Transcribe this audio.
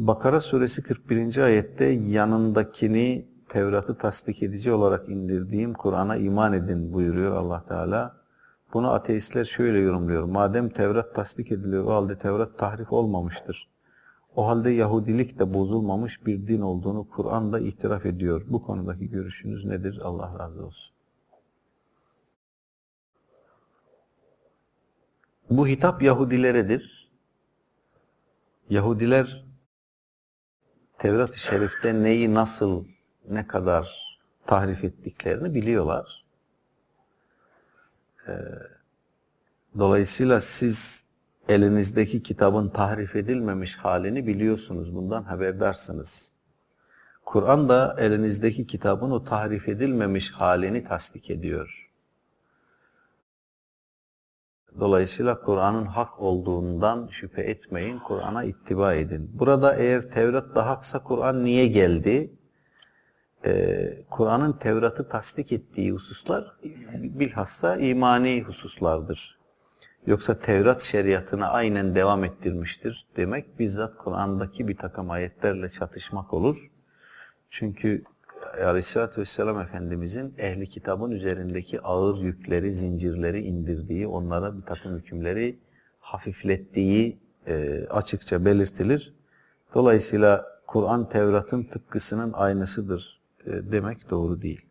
Bakara suresi 41. ayette yanındakini Tevrat'ı tasdik edici olarak indirdiğim Kur'an'a iman edin buyuruyor Allah Teala. Bunu ateistler şöyle yorumluyor. Madem Tevrat tasdik ediliyor o halde Tevrat tahrif olmamıştır. O halde Yahudilik de bozulmamış bir din olduğunu Kur'an da itiraf ediyor. Bu konudaki görüşünüz nedir? Allah razı olsun. Bu hitap Yahudileredir. Yahudiler Tevrat-ı Şerif'te neyi nasıl, ne kadar tahrif ettiklerini biliyorlar. Ee, dolayısıyla siz elinizdeki kitabın tahrif edilmemiş halini biliyorsunuz. Bundan haberdarsınız. Kur'an da elinizdeki kitabın o tahrif edilmemiş halini tasdik ediyor. Dolayısıyla Kur'an'ın hak olduğundan şüphe etmeyin, Kur'an'a ittiba edin. Burada eğer Tevrat da haksa Kur'an niye geldi? Ee, Kur'an'ın Tevrat'ı tasdik ettiği hususlar bilhassa imani hususlardır. Yoksa Tevrat şeriatına aynen devam ettirmiştir demek bizzat Kur'an'daki bir takım ayetlerle çatışmak olur. Çünkü Aleyhisselatü Vesselam Efendimizin ehli kitabın üzerindeki ağır yükleri, zincirleri indirdiği, onlara bir takım hükümleri hafiflettiği e, açıkça belirtilir. Dolayısıyla Kur'an Tevrat'ın tıpkısının aynısıdır e, demek doğru değil.